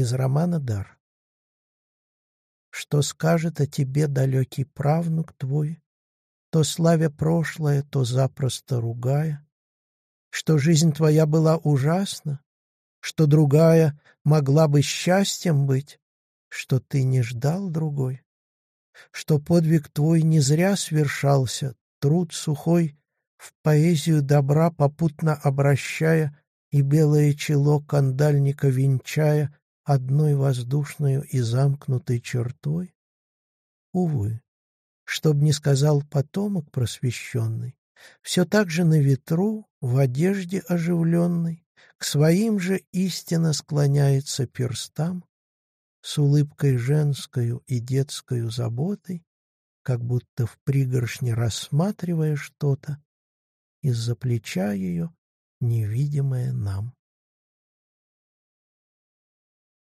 Из романа «Дар». Что скажет о тебе далекий правнук твой, То славя прошлое, то запросто ругая, Что жизнь твоя была ужасна, Что другая могла бы счастьем быть, Что ты не ждал другой, Что подвиг твой не зря свершался, Труд сухой в поэзию добра попутно обращая И белое чело кандальника венчая одной воздушной и замкнутой чертой? Увы, чтоб не сказал потомок просвещенный, все так же на ветру, в одежде оживленной, к своим же истинно склоняется перстам, с улыбкой женскою и детскою заботой, как будто в пригоршне рассматривая что-то, из-за плеча ее невидимое нам.